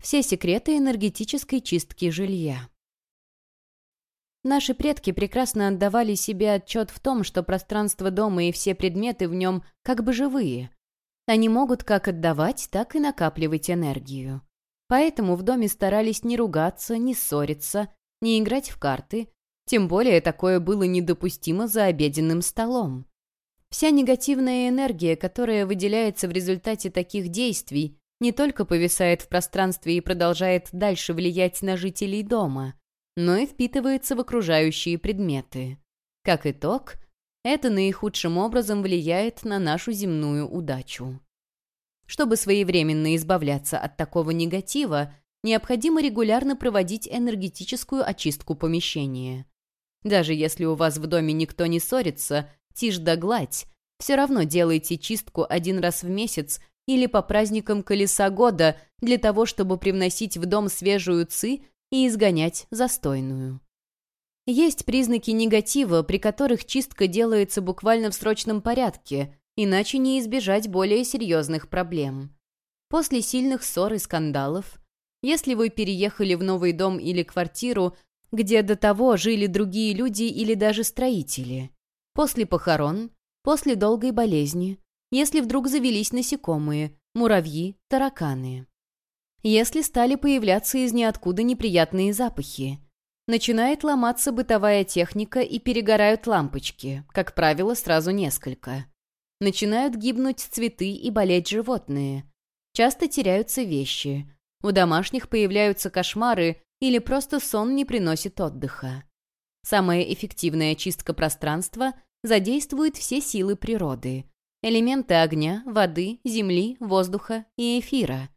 все секреты энергетической чистки жилья. Наши предки прекрасно отдавали себе отчет в том, что пространство дома и все предметы в нем как бы живые. Они могут как отдавать, так и накапливать энергию. Поэтому в доме старались не ругаться, не ссориться, не играть в карты, тем более такое было недопустимо за обеденным столом. Вся негативная энергия, которая выделяется в результате таких действий, не только повисает в пространстве и продолжает дальше влиять на жителей дома, но и впитывается в окружающие предметы. Как итог, это наихудшим образом влияет на нашу земную удачу. Чтобы своевременно избавляться от такого негатива, необходимо регулярно проводить энергетическую очистку помещения. Даже если у вас в доме никто не ссорится, тишь да гладь, все равно делайте чистку один раз в месяц или по праздникам колеса года для того, чтобы привносить в дом свежую ци и изгонять застойную. Есть признаки негатива, при которых чистка делается буквально в срочном порядке, иначе не избежать более серьезных проблем. После сильных ссор и скандалов, если вы переехали в новый дом или квартиру, где до того жили другие люди или даже строители, после похорон, после долгой болезни, если вдруг завелись насекомые, муравьи, тараканы. Если стали появляться из ниоткуда неприятные запахи. Начинает ломаться бытовая техника и перегорают лампочки, как правило, сразу несколько. Начинают гибнуть цветы и болеть животные. Часто теряются вещи. У домашних появляются кошмары или просто сон не приносит отдыха. Самая эффективная чистка пространства задействует все силы природы. Элементы огня, воды, земли, воздуха и эфира.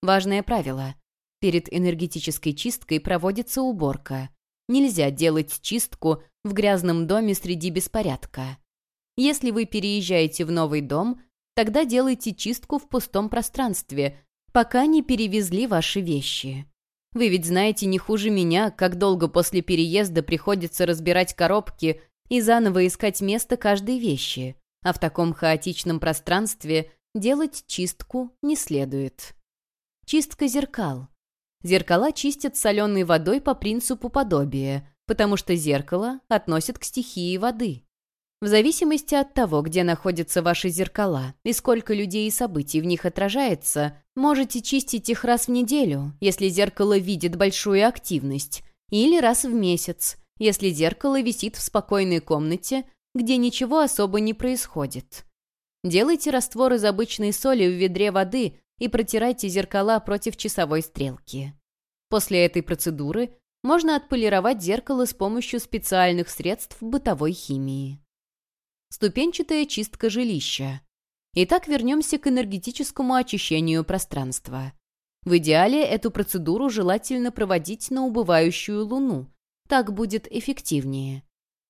Важное правило. Перед энергетической чисткой проводится уборка. Нельзя делать чистку в грязном доме среди беспорядка. Если вы переезжаете в новый дом, тогда делайте чистку в пустом пространстве, пока не перевезли ваши вещи. Вы ведь знаете не хуже меня, как долго после переезда приходится разбирать коробки и заново искать место каждой вещи, а в таком хаотичном пространстве делать чистку не следует. Чистка зеркал. Зеркала чистят соленой водой по принципу подобия, потому что зеркало относят к стихии воды. В зависимости от того, где находятся ваши зеркала и сколько людей и событий в них отражается, можете чистить их раз в неделю, если зеркало видит большую активность, или раз в месяц, если зеркало висит в спокойной комнате, где ничего особо не происходит. Делайте раствор из обычной соли в ведре воды и протирайте зеркала против часовой стрелки. После этой процедуры можно отполировать зеркало с помощью специальных средств бытовой химии. Ступенчатая чистка жилища. Итак, вернемся к энергетическому очищению пространства. В идеале эту процедуру желательно проводить на убывающую луну. Так будет эффективнее.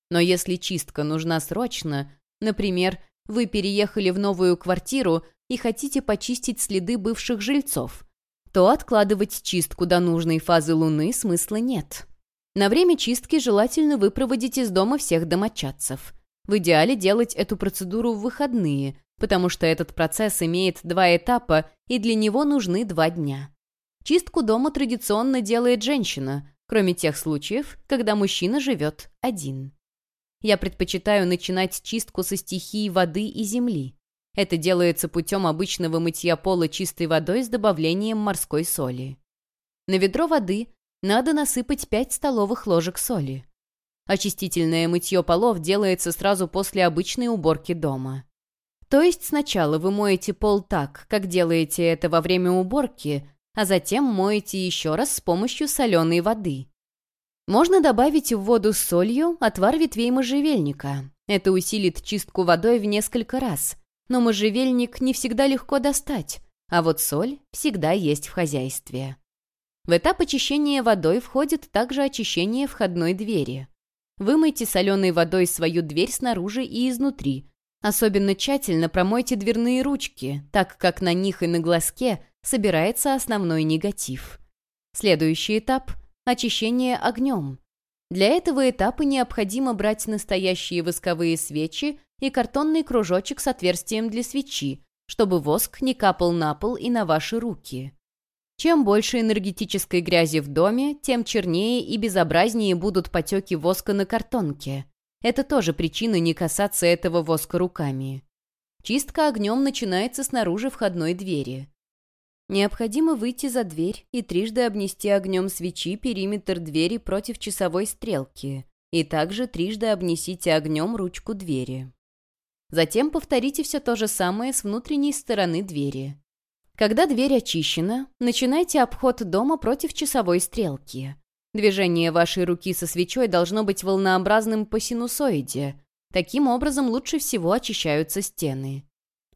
Но если чистка нужна срочно, например, вы переехали в новую квартиру и хотите почистить следы бывших жильцов, то откладывать чистку до нужной фазы Луны смысла нет. На время чистки желательно выпроводить из дома всех домочадцев. В идеале делать эту процедуру в выходные, потому что этот процесс имеет два этапа, и для него нужны два дня. Чистку дома традиционно делает женщина, кроме тех случаев, когда мужчина живет один. Я предпочитаю начинать чистку со стихии воды и земли. Это делается путем обычного мытья пола чистой водой с добавлением морской соли. На ведро воды надо насыпать 5 столовых ложек соли. Очистительное мытье полов делается сразу после обычной уборки дома. То есть сначала вы моете пол так, как делаете это во время уборки, а затем моете еще раз с помощью соленой воды. Можно добавить в воду с солью отвар ветвей можжевельника. Это усилит чистку водой в несколько раз. Но можжевельник не всегда легко достать, а вот соль всегда есть в хозяйстве. В этап очищения водой входит также очищение входной двери. Вымойте соленой водой свою дверь снаружи и изнутри. Особенно тщательно промойте дверные ручки, так как на них и на глазке собирается основной негатив. Следующий этап – очищение огнем. Для этого этапа необходимо брать настоящие восковые свечи и картонный кружочек с отверстием для свечи, чтобы воск не капал на пол и на ваши руки. Чем больше энергетической грязи в доме, тем чернее и безобразнее будут потеки воска на картонке. Это тоже причина не касаться этого воска руками. Чистка огнем начинается снаружи входной двери. Необходимо выйти за дверь и трижды обнести огнем свечи периметр двери против часовой стрелки, и также трижды обнесите огнем ручку двери. Затем повторите все то же самое с внутренней стороны двери. Когда дверь очищена, начинайте обход дома против часовой стрелки. Движение вашей руки со свечой должно быть волнообразным по синусоиде. Таким образом лучше всего очищаются стены.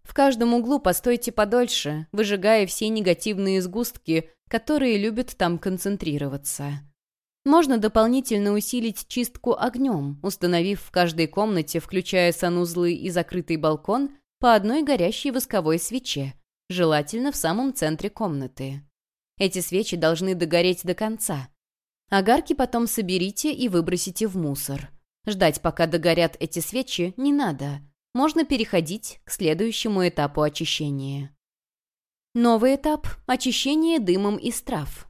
В каждом углу постойте подольше, выжигая все негативные сгустки, которые любят там концентрироваться. Можно дополнительно усилить чистку огнем, установив в каждой комнате, включая санузлы и закрытый балкон, по одной горящей восковой свече, желательно в самом центре комнаты. Эти свечи должны догореть до конца. Огарки потом соберите и выбросите в мусор. Ждать, пока догорят эти свечи, не надо – можно переходить к следующему этапу очищения. Новый этап – очищение дымом из трав.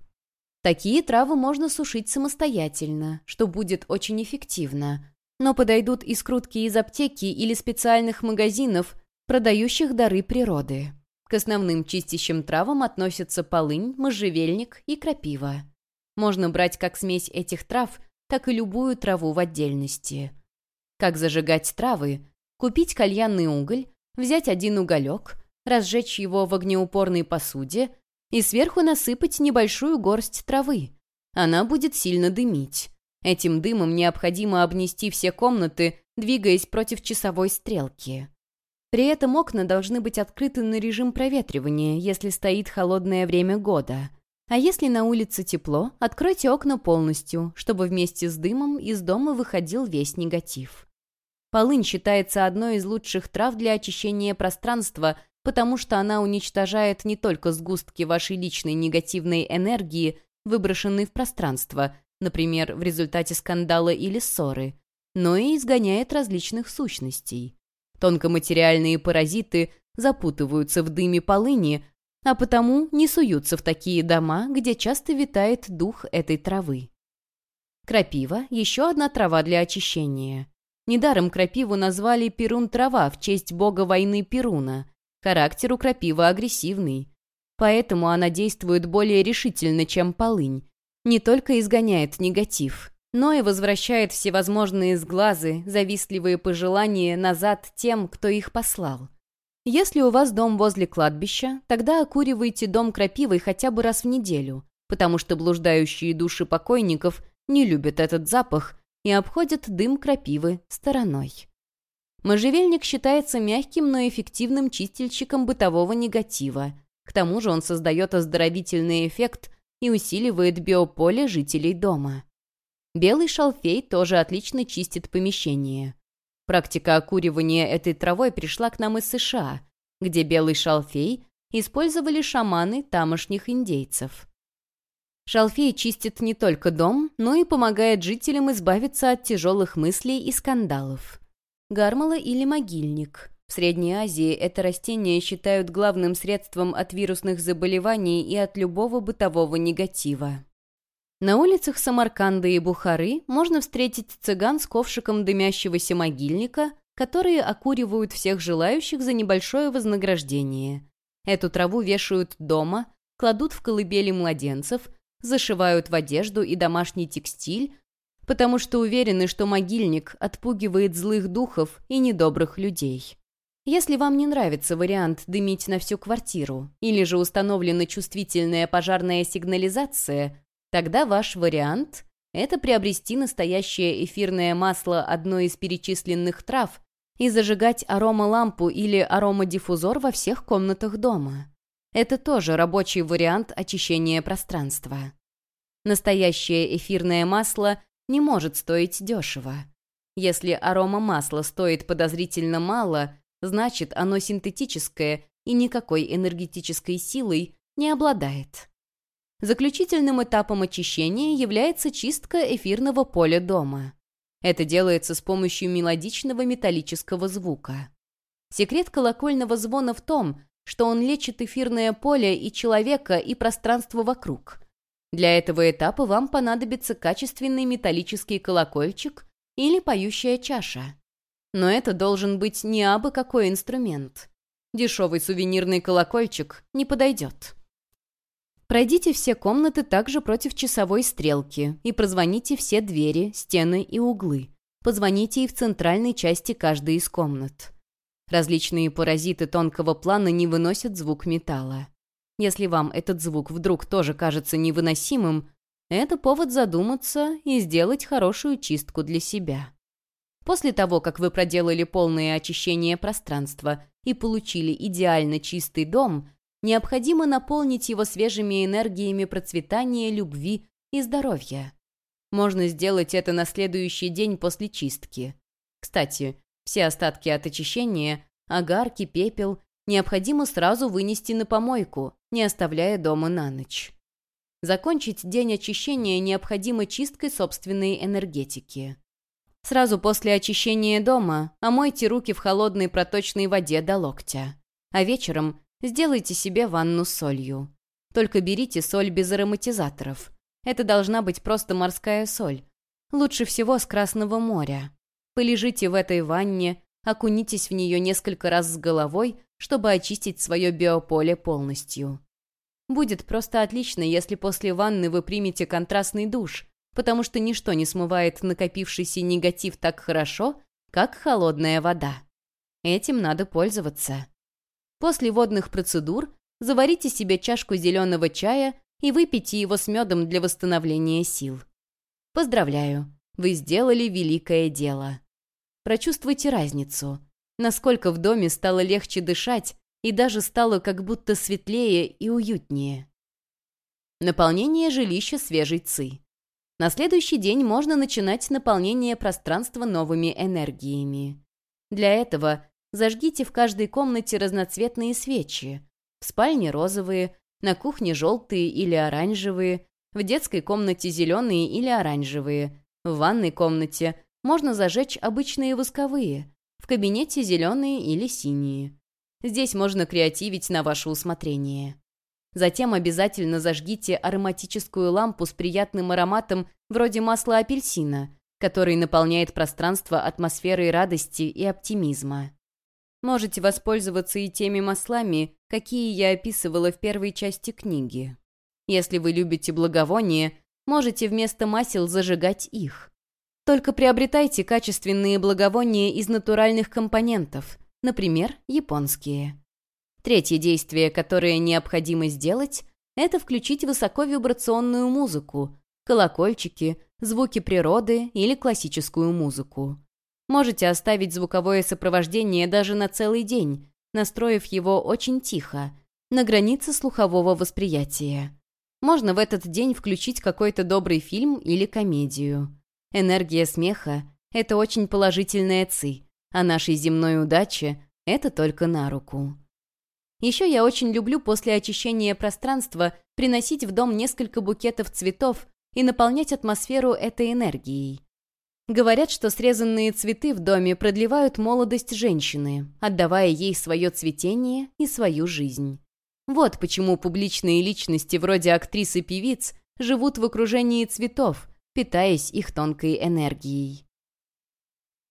Такие травы можно сушить самостоятельно, что будет очень эффективно, но подойдут и скрутки из аптеки или специальных магазинов, продающих дары природы. К основным чистящим травам относятся полынь, можжевельник и крапива. Можно брать как смесь этих трав, так и любую траву в отдельности. Как зажигать травы – Купить кальянный уголь, взять один уголек, разжечь его в огнеупорной посуде и сверху насыпать небольшую горсть травы. Она будет сильно дымить. Этим дымом необходимо обнести все комнаты, двигаясь против часовой стрелки. При этом окна должны быть открыты на режим проветривания, если стоит холодное время года. А если на улице тепло, откройте окна полностью, чтобы вместе с дымом из дома выходил весь негатив. Полынь считается одной из лучших трав для очищения пространства, потому что она уничтожает не только сгустки вашей личной негативной энергии, выброшенной в пространство, например, в результате скандала или ссоры, но и изгоняет различных сущностей. Тонкоматериальные паразиты запутываются в дыме полыни, а потому не суются в такие дома, где часто витает дух этой травы. Крапива – еще одна трава для очищения. Недаром крапиву назвали Перун-трава в честь бога войны Перуна. Характер у крапивы агрессивный. Поэтому она действует более решительно, чем полынь. Не только изгоняет негатив, но и возвращает всевозможные сглазы, завистливые пожелания назад тем, кто их послал. Если у вас дом возле кладбища, тогда окуривайте дом крапивой хотя бы раз в неделю, потому что блуждающие души покойников не любят этот запах и обходят дым крапивы стороной. Можжевельник считается мягким, но эффективным чистильщиком бытового негатива. К тому же он создает оздоровительный эффект и усиливает биополе жителей дома. Белый шалфей тоже отлично чистит помещение. Практика окуривания этой травой пришла к нам из США, где белый шалфей использовали шаманы тамошних индейцев. Шалфей чистит не только дом, но и помогает жителям избавиться от тяжелых мыслей и скандалов. Гармала или могильник. В Средней Азии это растение считают главным средством от вирусных заболеваний и от любого бытового негатива. На улицах Самарканда и Бухары можно встретить цыган с ковшиком дымящегося могильника, которые окуривают всех желающих за небольшое вознаграждение. Эту траву вешают дома, кладут в колыбели младенцев – зашивают в одежду и домашний текстиль, потому что уверены, что могильник отпугивает злых духов и недобрых людей. Если вам не нравится вариант дымить на всю квартиру или же установлена чувствительная пожарная сигнализация, тогда ваш вариант – это приобрести настоящее эфирное масло одной из перечисленных трав и зажигать аромалампу или аромадиффузор во всех комнатах дома. Это тоже рабочий вариант очищения пространства. Настоящее эфирное масло не может стоить дешево. Если арома масла стоит подозрительно мало, значит оно синтетическое и никакой энергетической силой не обладает. Заключительным этапом очищения является чистка эфирного поля дома. Это делается с помощью мелодичного металлического звука. Секрет колокольного звона в том, что он лечит эфирное поле и человека, и пространство вокруг. Для этого этапа вам понадобится качественный металлический колокольчик или поющая чаша. Но это должен быть не абы какой инструмент. Дешевый сувенирный колокольчик не подойдет. Пройдите все комнаты также против часовой стрелки и прозвоните все двери, стены и углы. Позвоните и в центральной части каждой из комнат. Различные паразиты тонкого плана не выносят звук металла. Если вам этот звук вдруг тоже кажется невыносимым, это повод задуматься и сделать хорошую чистку для себя. После того, как вы проделали полное очищение пространства и получили идеально чистый дом, необходимо наполнить его свежими энергиями процветания, любви и здоровья. Можно сделать это на следующий день после чистки. Кстати, все остатки от очищения, огарки, пепел, необходимо сразу вынести на помойку, не оставляя дома на ночь. Закончить день очищения необходимо чисткой собственной энергетики. Сразу после очищения дома омойте руки в холодной проточной воде до локтя. А вечером Сделайте себе ванну с солью. Только берите соль без ароматизаторов. Это должна быть просто морская соль. Лучше всего с Красного моря. Полежите в этой ванне, окунитесь в нее несколько раз с головой, чтобы очистить свое биополе полностью. Будет просто отлично, если после ванны вы примете контрастный душ, потому что ничто не смывает накопившийся негатив так хорошо, как холодная вода. Этим надо пользоваться. После водных процедур заварите себе чашку зеленого чая и выпейте его с медом для восстановления сил. Поздравляю, вы сделали великое дело. Прочувствуйте разницу. Насколько в доме стало легче дышать и даже стало как будто светлее и уютнее. Наполнение жилища свежей ци. На следующий день можно начинать наполнение пространства новыми энергиями. Для этого Зажгите в каждой комнате разноцветные свечи. В спальне розовые, на кухне желтые или оранжевые, в детской комнате зеленые или оранжевые, в ванной комнате можно зажечь обычные восковые, в кабинете зеленые или синие. Здесь можно креативить на ваше усмотрение. Затем обязательно зажгите ароматическую лампу с приятным ароматом вроде масла апельсина, который наполняет пространство атмосферой радости и оптимизма. Можете воспользоваться и теми маслами, какие я описывала в первой части книги. Если вы любите благовония, можете вместо масел зажигать их. Только приобретайте качественные благовония из натуральных компонентов, например, японские. Третье действие, которое необходимо сделать, это включить высоковибрационную музыку, колокольчики, звуки природы или классическую музыку. Можете оставить звуковое сопровождение даже на целый день, настроив его очень тихо, на границе слухового восприятия. Можно в этот день включить какой-то добрый фильм или комедию. Энергия смеха — это очень положительная ци, а нашей земной удаче — это только на руку. Еще я очень люблю после очищения пространства приносить в дом несколько букетов цветов и наполнять атмосферу этой энергией. Говорят, что срезанные цветы в доме продлевают молодость женщины, отдавая ей свое цветение и свою жизнь. Вот почему публичные личности вроде актрис и певиц живут в окружении цветов, питаясь их тонкой энергией.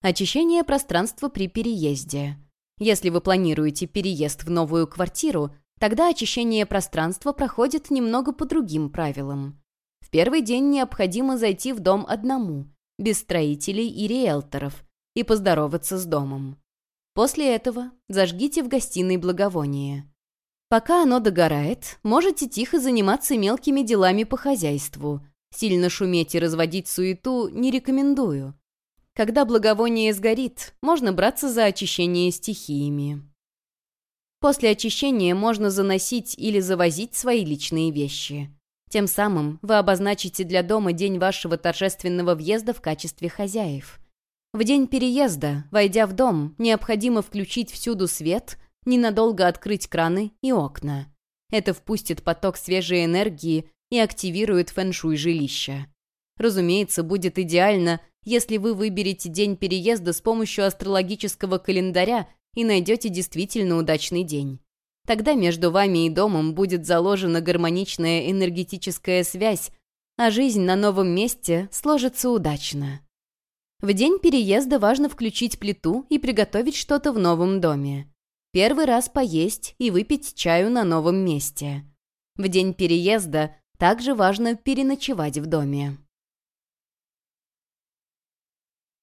Очищение пространства при переезде. Если вы планируете переезд в новую квартиру, тогда очищение пространства проходит немного по другим правилам. В первый день необходимо зайти в дом одному – без строителей и риэлторов, и поздороваться с домом. После этого зажгите в гостиной благовоние. Пока оно догорает, можете тихо заниматься мелкими делами по хозяйству. Сильно шуметь и разводить суету не рекомендую. Когда благовоние сгорит, можно браться за очищение стихиями. После очищения можно заносить или завозить свои личные вещи. Тем самым вы обозначите для дома день вашего торжественного въезда в качестве хозяев. В день переезда, войдя в дом, необходимо включить всюду свет, ненадолго открыть краны и окна. Это впустит поток свежей энергии и активирует фэншуй жилища. Разумеется, будет идеально, если вы выберете день переезда с помощью астрологического календаря и найдете действительно удачный день. Тогда между вами и домом будет заложена гармоничная энергетическая связь, а жизнь на новом месте сложится удачно. В день переезда важно включить плиту и приготовить что-то в новом доме. Первый раз поесть и выпить чаю на новом месте. В день переезда также важно переночевать в доме.